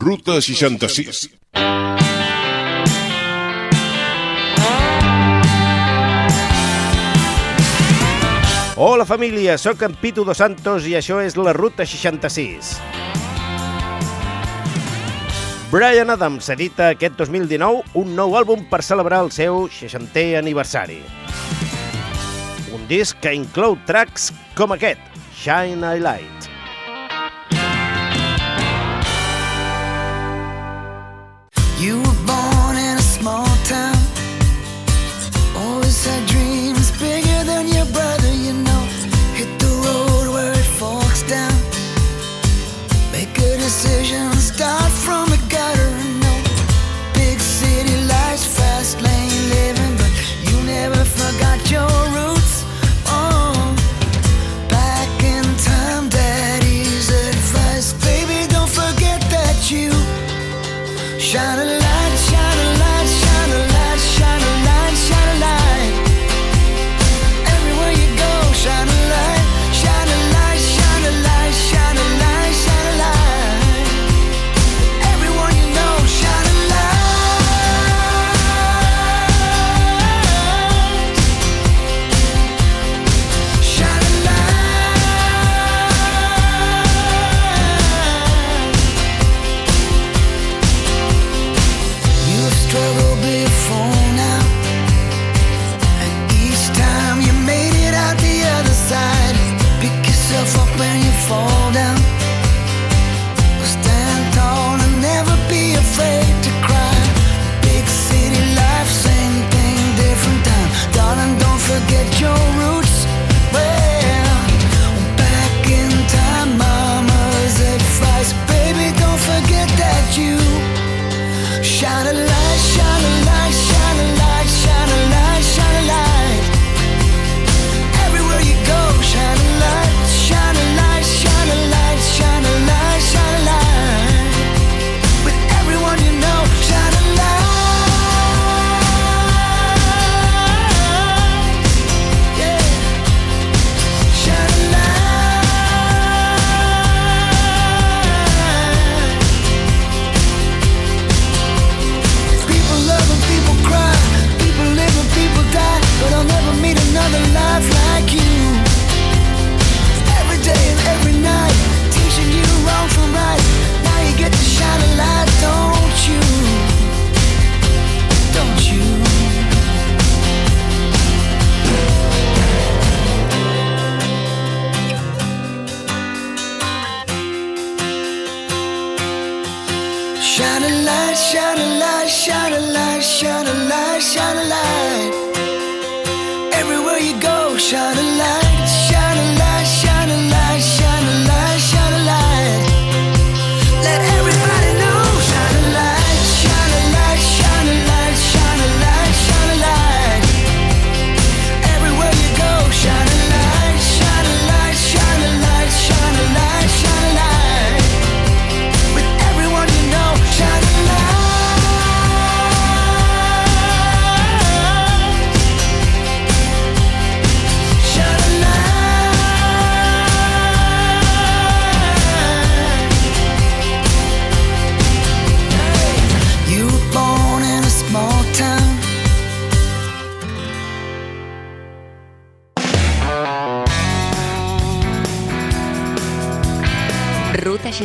Ruta 66. Hola família, sóc en Pitu Dos Santos i això és la Ruta 66. Brian Adams edita aquest 2019 un nou àlbum per celebrar el seu 60è aniversari. Un disc que inclou tracks com aquest, Shine I Light.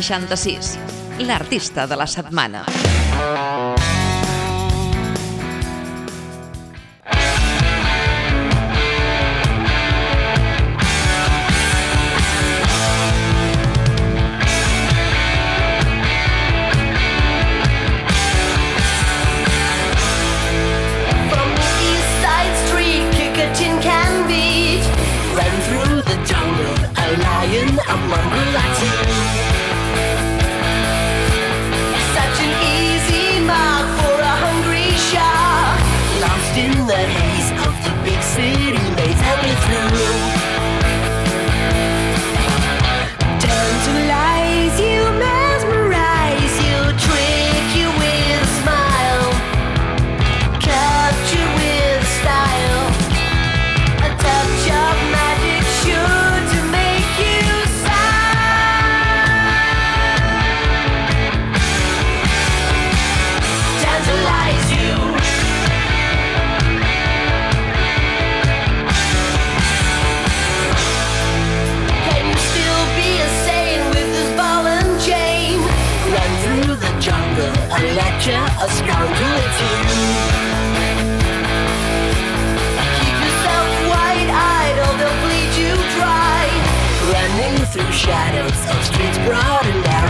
66, l'artista de la setmana. a scoundrel it's you Keep yourself wide-eyed or they'll bleed you dry. Running through shadows of streets broad and narrow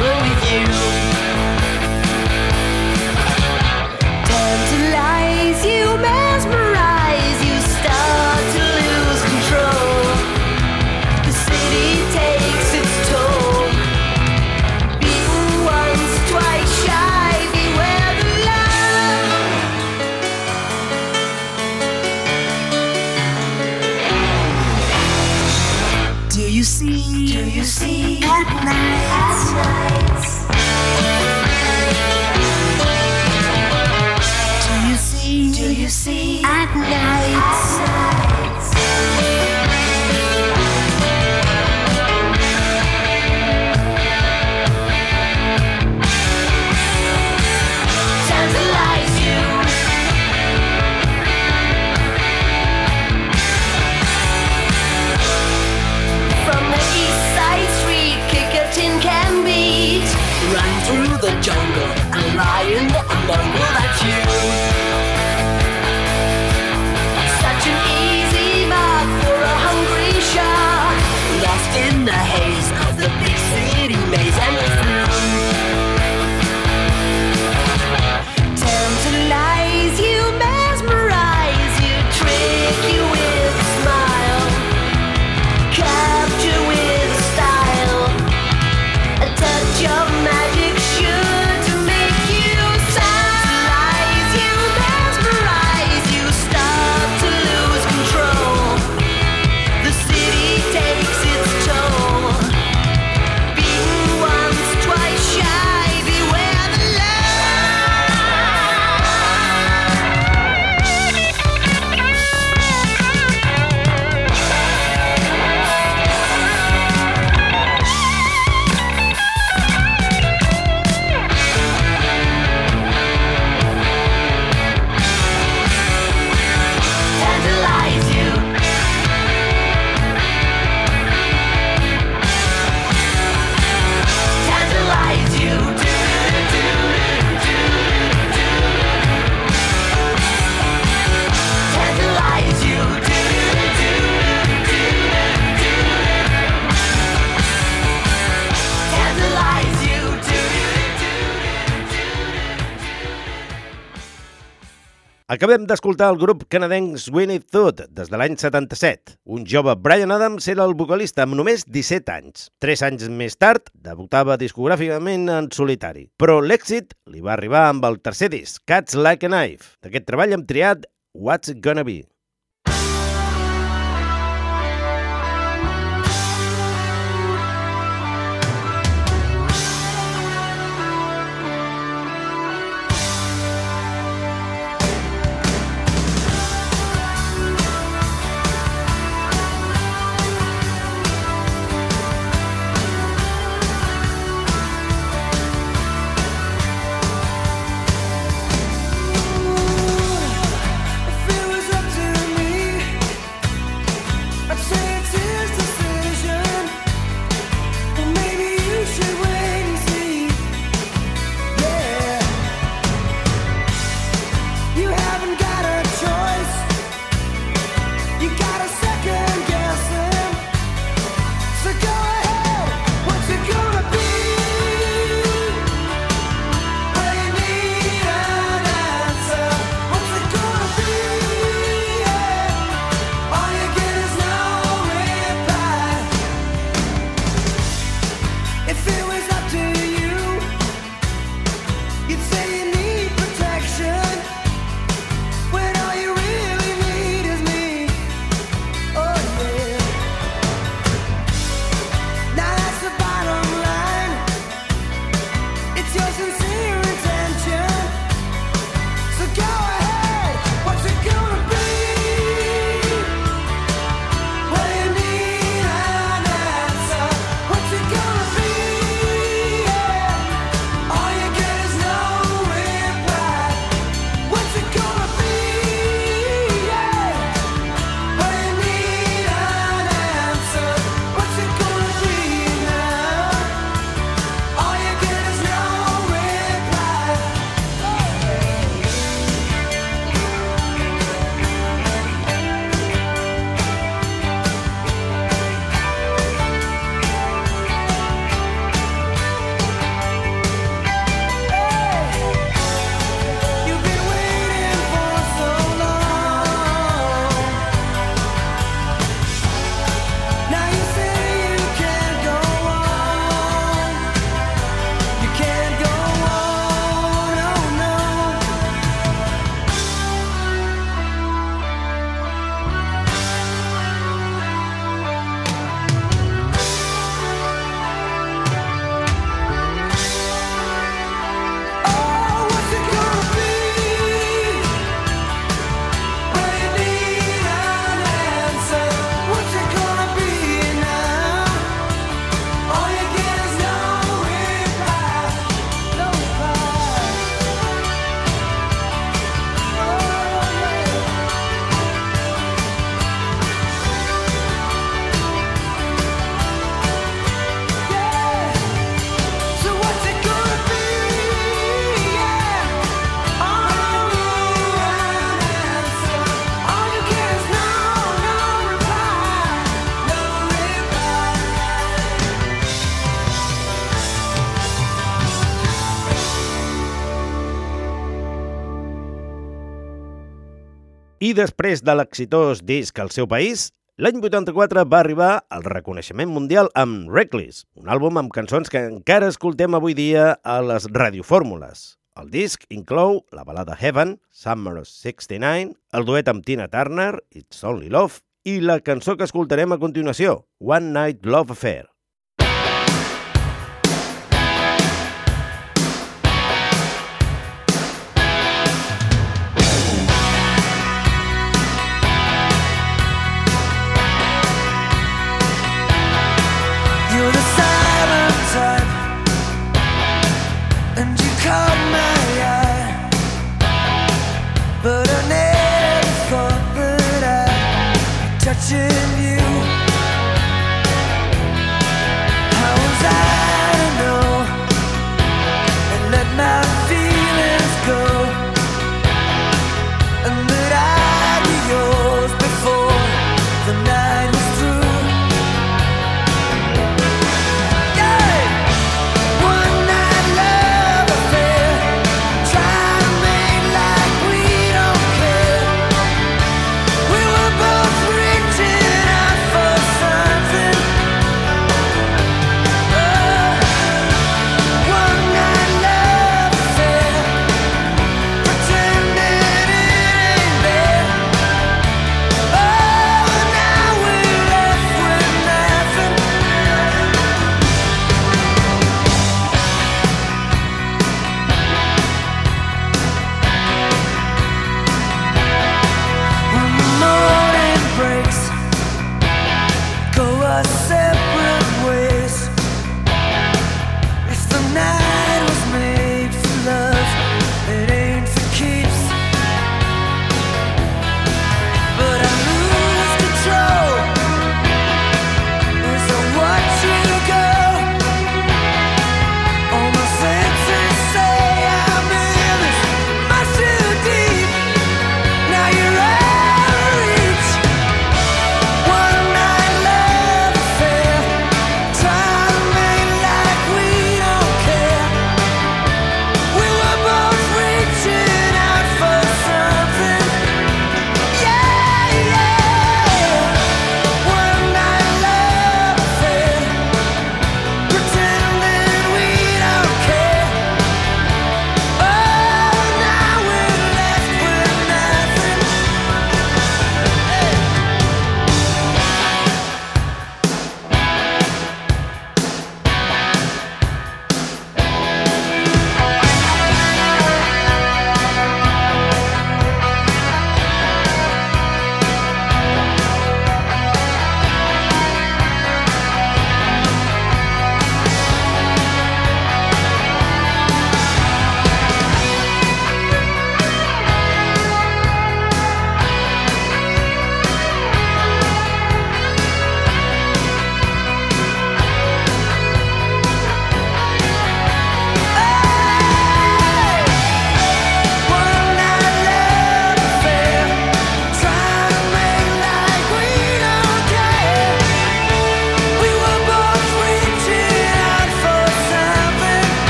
Acabem d'escoltar el grup canadenc Sweeney Todd des de l'any 77. Un jove Brian Adams era el vocalista amb només 17 anys. Tres anys més tard, debutava discogràficament en solitari. Però l'èxit li va arribar amb el tercer disc, Cats Like a Knife. D'aquest treball hem triat What's Gonna Be. I després de l'exitós disc al seu país, l'any 84 va arribar al reconeixement mundial amb Reckless, un àlbum amb cançons que encara escoltem avui dia a les radiofórmules. El disc inclou la balada Heaven, Summer 69, el duet amb Tina Turner, It's Only Love, i la cançó que escoltarem a continuació, One Night Love Affair.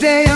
day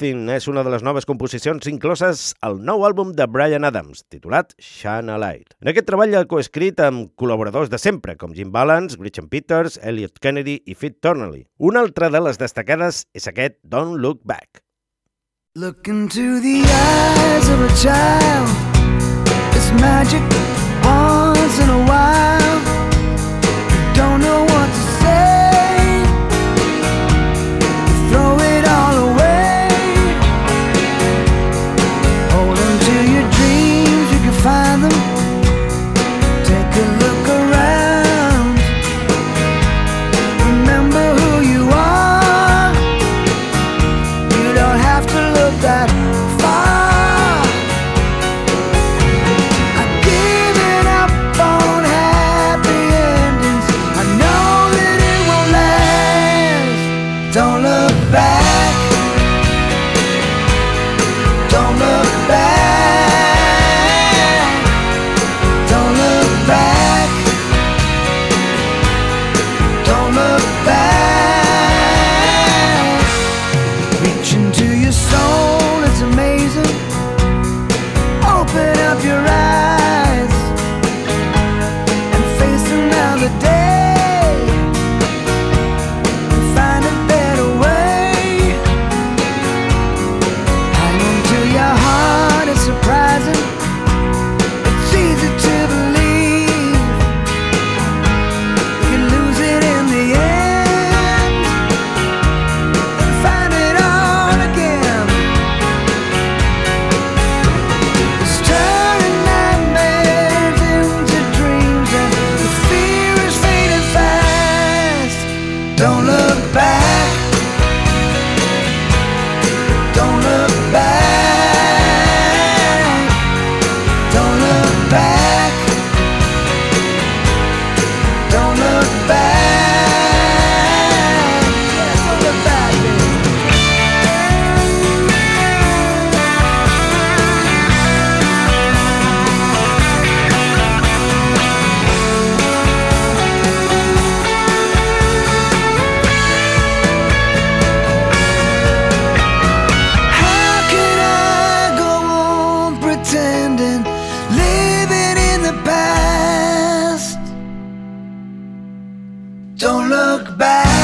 Nothing és una de les noves composicions incloses al nou àlbum de Brian Adams, titulat Shine a Light. En aquest treball ha coescrit amb col·laboradors de sempre, com Jim Balance, Gretchen Peters, Elliot Kennedy i Fit Turnley. Una altra de les destacades és aquest Don't Look Back. Look into the eyes of a child It's magic once in a while Don't look back.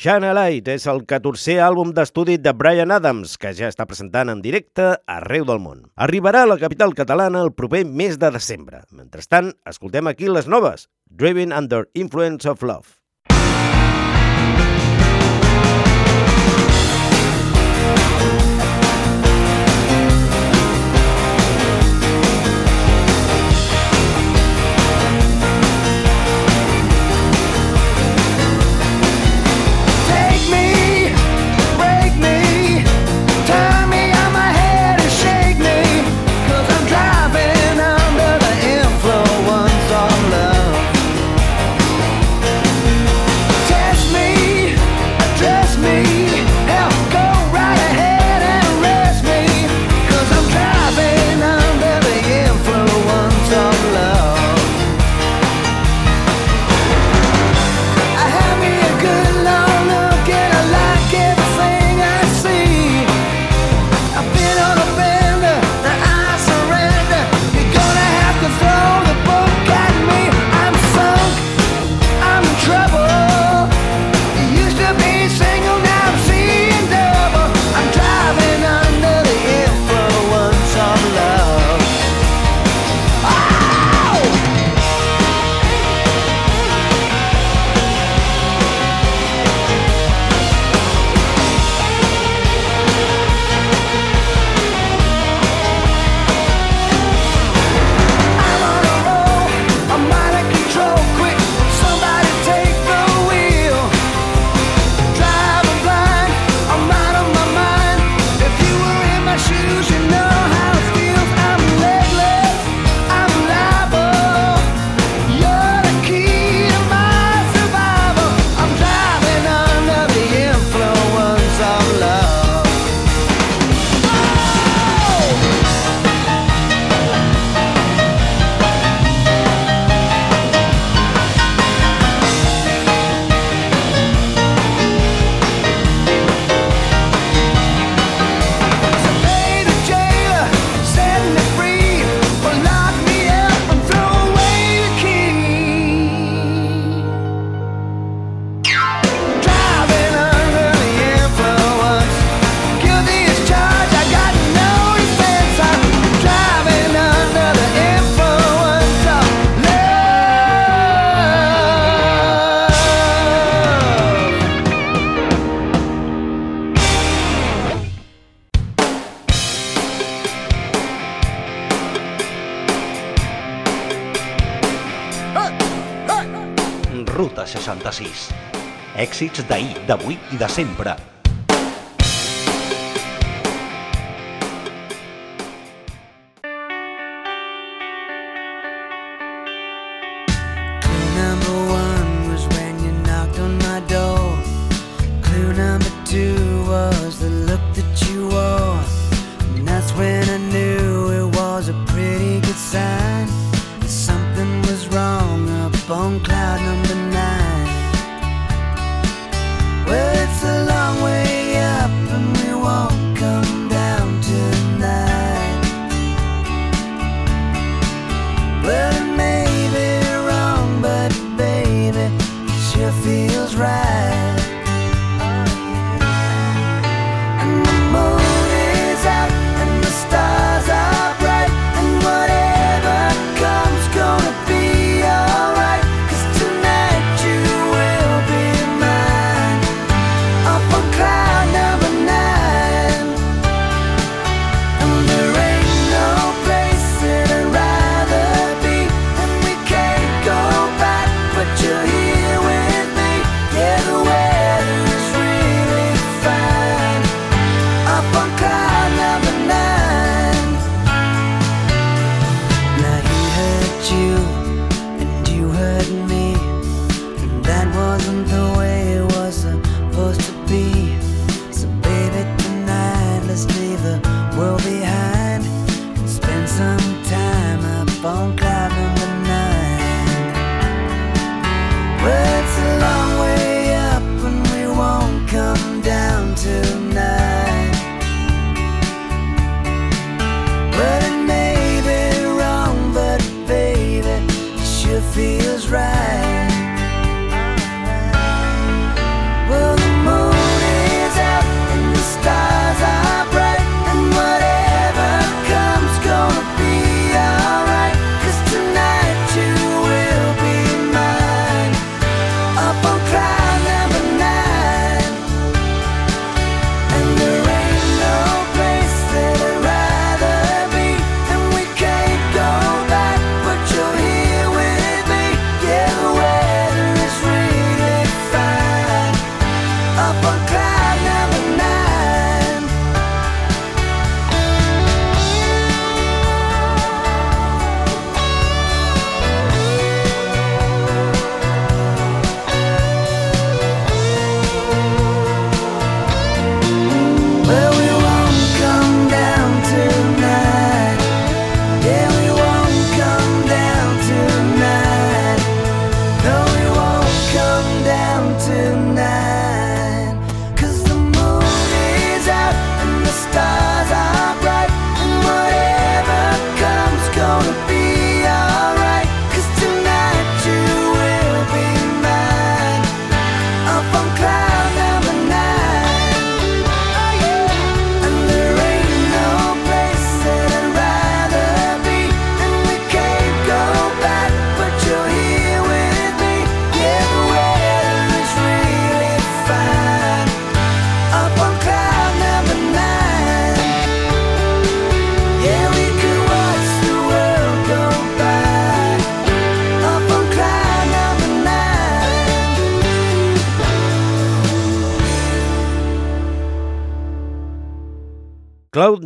Shana Light és el 14è àlbum d'estudi de Brian Adams, que ja està presentant en directe arreu del món. Arribarà a la capital catalana el proper mes de desembre. Mentrestant, escoltem aquí les noves, Driven Under Influence of Love. 96. Èxits d'ahir, d'avui i de sempre.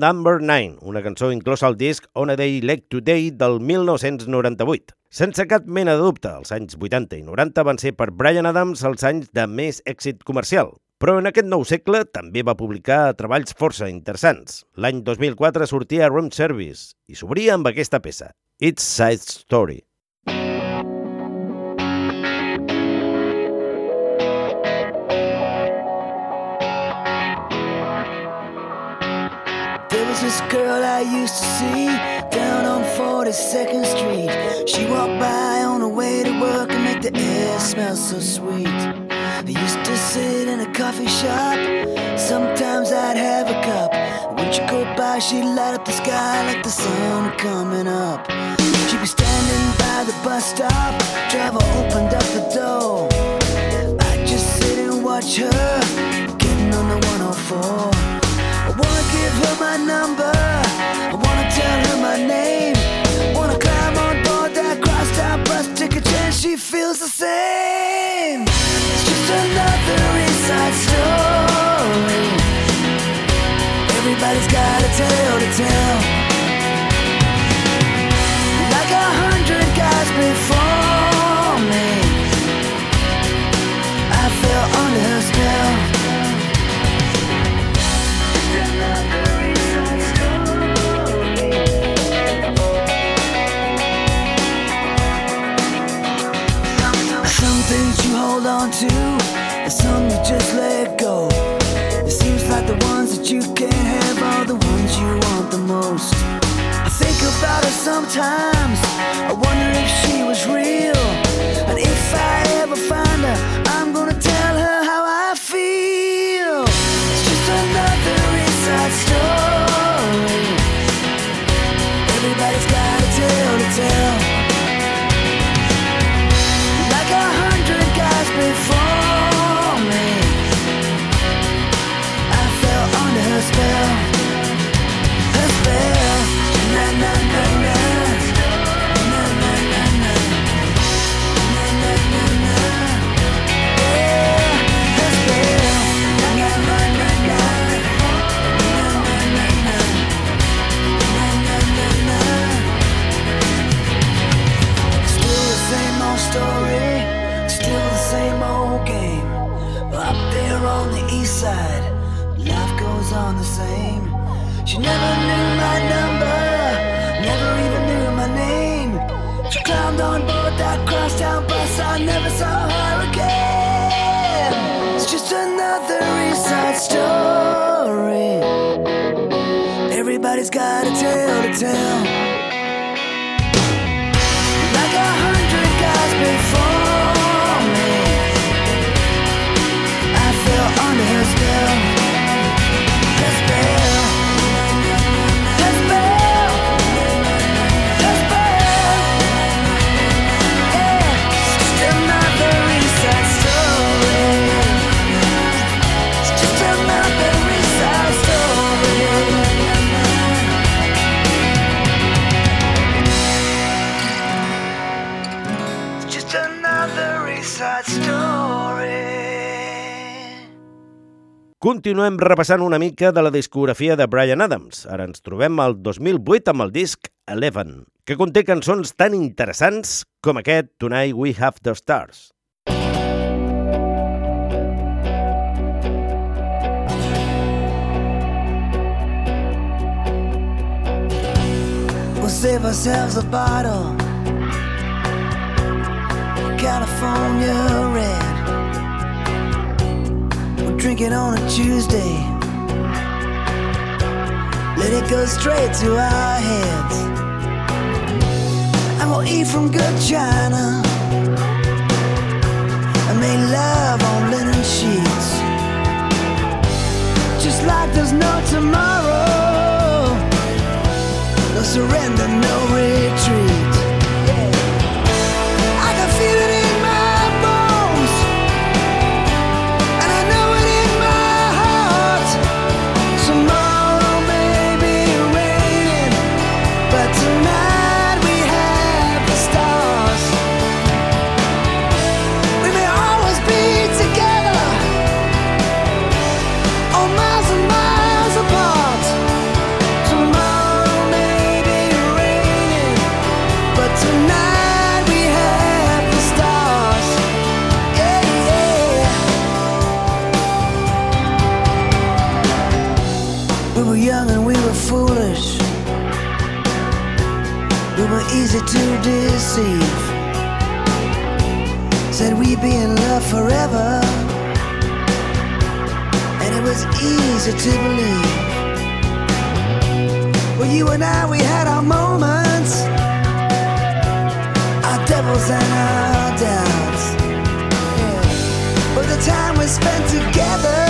Number 9, una cançó inclosa al disc On a Day Like Today del 1998. Sense cap mena de dubte, els anys 80 i 90 van ser per Brian Adams els anys de més èxit comercial. Però en aquest nou segle també va publicar treballs força interessants. L'any 2004 sortia Room Service i s'obria amb aquesta peça, It's Side Story. This girl I used to see down on 42nd Street. She walked by on her way to work and make the air smell so sweet. I used to sit in a coffee shop. Sometimes I'd have a cup. When she go by, she'd light up the sky like the sun coming up. She'd be standing by the bus stop. Driver opened up the door. I'd just sit and watch her getting on the 104. Wanna give her my number. I wanna tell her my name. Wanna climb on board that crosstown bus, take a chance. She feels the same. On to, some you just let go. It seems like the ones that you can't have are the ones you want the most. I think about her sometimes. I wonder if she Continuem repassant una mica de la discografia de Brian Adams. Ara ens trobem al 2008 amb el disc Eleven, que conté cançons tan interessants com aquest Tonight We Have the Stars. We'll save ourselves a bottle. California red. We'll drink it on a Tuesday. Let it go straight to our heads. And we'll eat from good china. And make love on linen sheets. Just like there's no tomorrow. To deceive. Said we'd be in love forever, and it was easy to believe. Well, you and I, we had our moments, our devils and our doubts. But the time we spent together,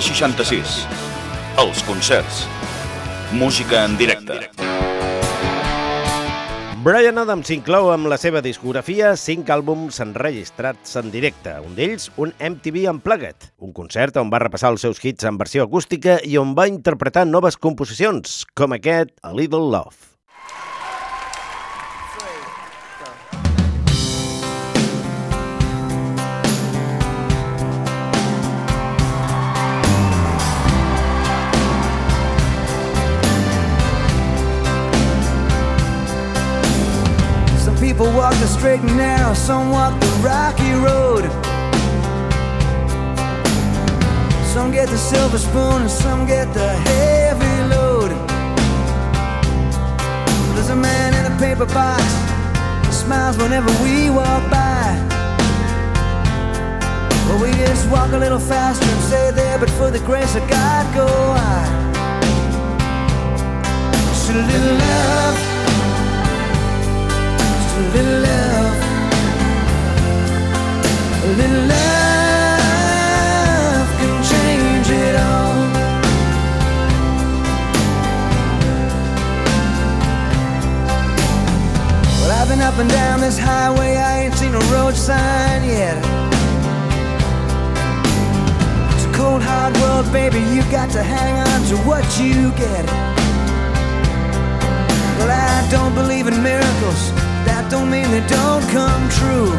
66 Els concerts. Música en directe. Brian Adams inclou amb la seva discografia cinc àlbums enregistrats en directe, un d'ells un MTV Unplugged, un concert on va repassar els seus hits en versió acústica i on va interpretar noves composicions, com aquest A Little Love. The straight and narrow, some walk the rocky road. Some get the silver spoon and some get the heavy load. There's a man in a paper box who smiles whenever we walk by. Well, we just walk a little faster and stay there, but for the grace of God, go on. Just a little love. A little love. A little love can change it all. Well, I've been up and down this highway, I ain't seen a road sign yet. It's a cold, hard world, baby. You got to hang on to what you get. Well, I don't believe in miracles. Don't mean they don't come true.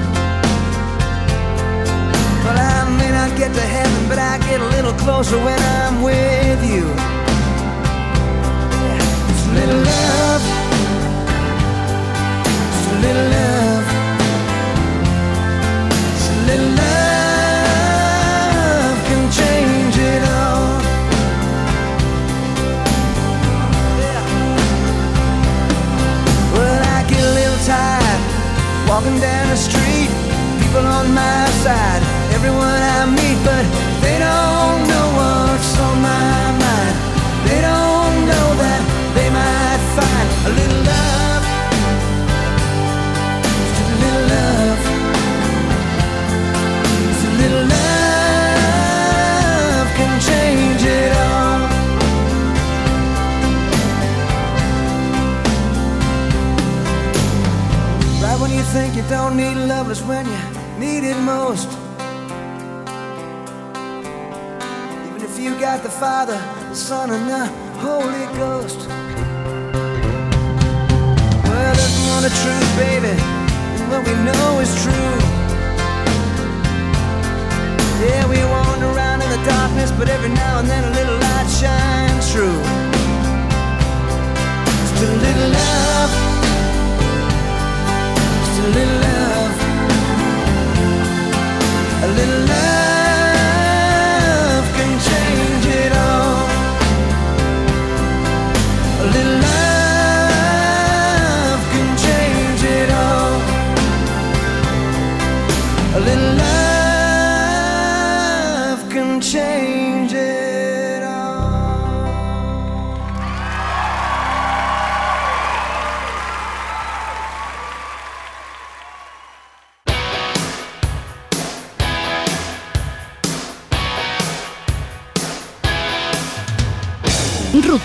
Well, I may not get to heaven, but I get a little closer when I'm with you. It's a little love. Just a little love. Down the street. People on my side, everyone I meet, but think you don't need lovers when you need it most. Even if you got the Father, the Son, and the Holy Ghost. Well, there's more to truth, baby, than what we know is true. Yeah, we wander around in the darkness, but every now and then a little light shines through.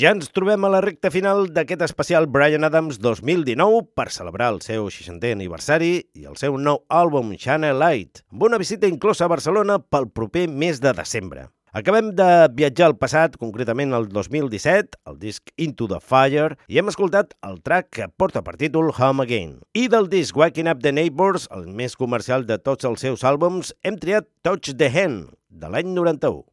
Ja ens trobem a la recta final d'aquest especial Brian Adams 2019 per celebrar el seu 60è aniversari i el seu nou àlbum Channel Light, amb una visita inclosa a Barcelona pel proper mes de desembre. Acabem de viatjar al passat, concretament el 2017, el disc Into the Fire, i hem escoltat el track que porta per títol Home Again. I del disc Waking Up the Neighbors, el més comercial de tots els seus àlbums, hem triat Touch the Hand, de l'any 91.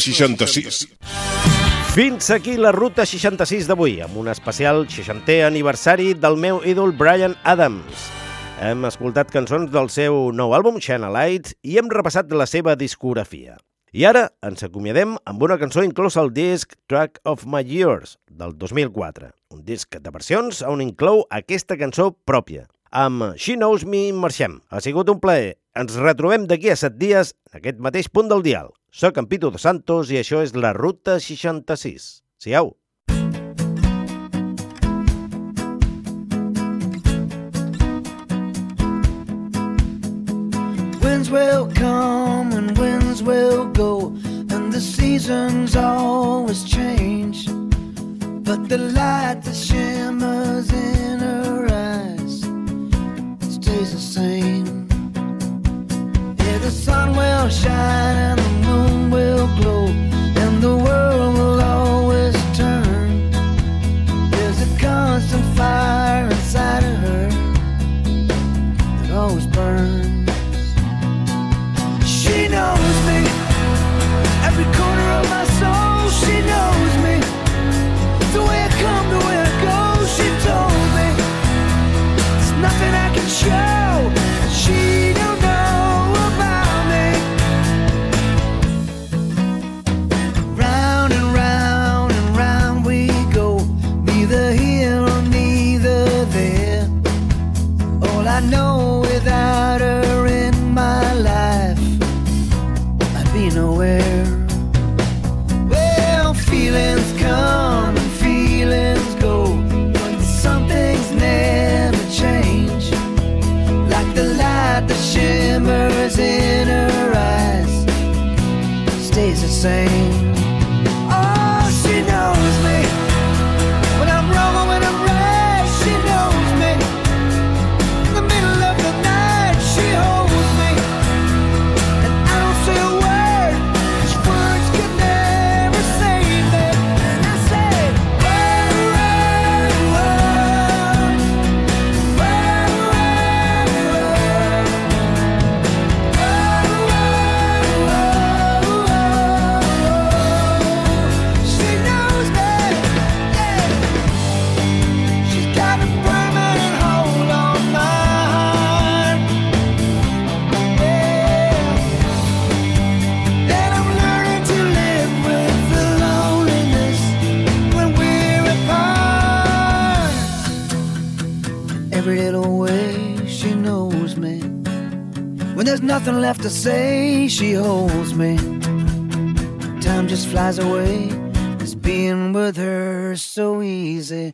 66. Fins aquí la ruta 66 d'avui, amb un especial 60è aniversari del meu ídol Brian Adams. Hem escoltat cançons del seu nou àlbum, Channelite, i hem repassat la seva discografia. I ara ens acomiadem amb una cançó inclosa al disc Track of My Years, del 2004, un disc de versions on inclou aquesta cançó pròpia. Amb She Knows Me marxem. Ha sigut un plaer. Ens retrobem d'aquí a set dies en aquest mateix punt del dial. Soc en Pitu de Santos i això és la Ruta 66. Siau! Winds will come and winds will go and the seasons always change But the light that shimmers in her eyes stays the same sun will shine and the moon will glow. to say she holds me. Time just flies away. It's being with her so easy.